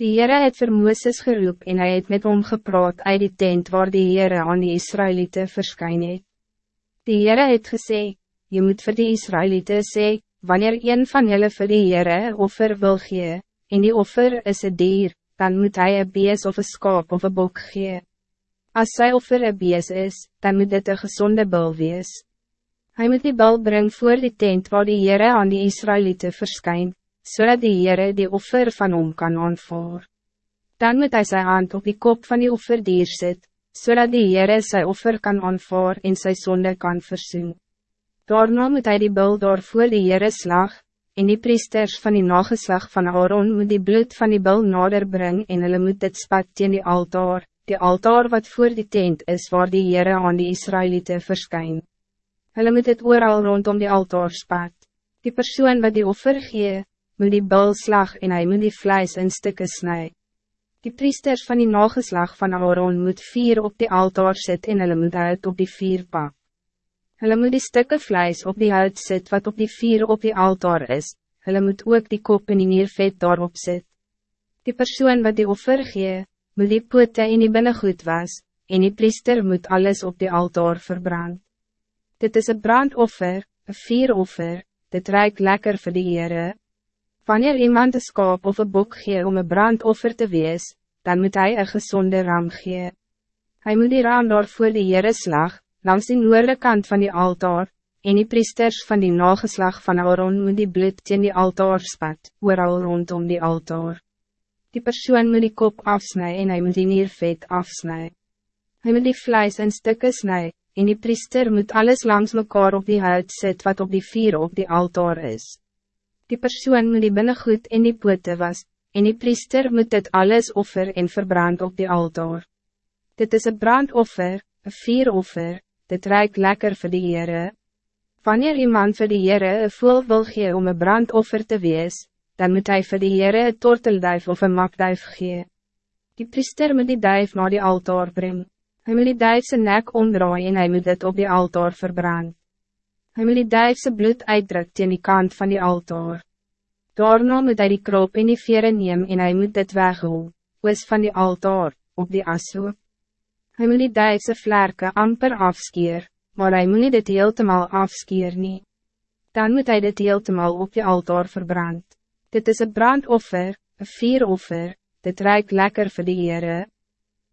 Die Heere het vir Mooses geroep en hij het met hom gepraat uit die tent waar die Heere aan die Israëlieten verskyn het. Die Heere het gesê, je moet voor die Israëlieten sê, wanneer een van jullie vir die Heere offer wil gee, en die offer is een dier, dan moet hij een bees of een skaap of een bok gee. Als sy offer een bees is, dan moet dit een gezonde bul wees. Hij moet die bal brengen voor die tent waar die Heere aan die Israëlieten verschijnt, zodat die Heere die offer van hom kan aanvaar. Dan moet hij zijn hand op die kop van die offerdier sit, zodat die Heere sy offer kan aanvaar en sy sonde kan versoen. Daarna moet hij die bul daar voor die Heere slag, en die priesters van die nageslag van Aaron moet die bloed van die bul nader brengen en hulle moet dit spat teen die altaar, die altaar wat voor die tent is waar die Heere aan die Israëlieten verschijnt. Hulle moet het ooral rondom die altaar spat. Die persoon wat die offer gee, moet die bul slag en hij moet die vlijs in stukken snijden. Die priesters van die nageslag van Aaron moet vier op die altaar zitten en hulle moet uit op die vier pak. Hulle moet die stukken vlijs op die hout sit wat op die vier op die altaar is, hulle moet ook die kop en die niervet daarop sit. Die persoon wat die offer gee, moet die pote in die binnengoed was, en die priester moet alles op die altaar verbrand. Dit is een brandoffer, een vieroffer, dit ruikt lekker voor de Heere. Wanneer iemand een skaap of een bok gee om een brandoffer te wees, dan moet hij een gezonde ram gee. Hij moet die ram daar voor de Heere slag, langs die noorde kant van die altaar, en die priesters van die nageslag van Aaron moet die bloed teen die altaar spat, ooral rondom die altaar. Die persoon moet die kop afsnijden en hij moet die niervet afsnijden. Hij moet die vlijs in stukken snijden, en die priester moet alles langs mekaar op die hout sit wat op die vier op die altaar is. Die persoon moet die binnengoed en die pote was, en die priester moet dit alles offer en verbrand op die altaar. Dit is een brandoffer, een vieroffer, dit ruikt lekker voor de Heere. Wanneer iemand voor de Heere een voel wil gee om een brandoffer te wees, dan moet hij voor de Heere een tortelduif of een makduif gee. Die priester moet die duif naar die altaar brengen. Hij moet die duifse nek omdraaien en hij moet dit op die altaar verbrand. Hij moet die duifse bloed uitdrukt in die kant van die altaar. Daarna moet hij die kroop in die veren neem en hij moet dit weghol, oos van die altaar, op die ashoop. Hij moet die duifse vlerke amper afskeer, maar hij moet dit heeltemal afskeer nie. Dan moet hij dit heeltemal op die altaar verbrand. Dit is een brandoffer, een vieroffer, dit ruikt lekker voor de Heere.